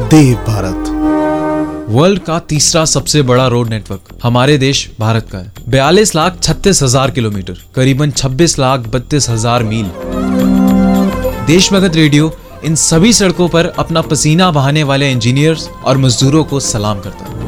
देव Bharat. World का तीसरा सबसे बड़ा रोड नेटवर्क हमारे देश भारत का है। बयालीस लाख छत्तीस हज़ार किलोमीटर, करीबन 26 लाख बत्तीस हज़ार मील। देशभगत रेडियो इन सभी सड़कों पर अपना पसीना बहाने वाले इंजीनियर्स और मजदूरों को सलाम करता है।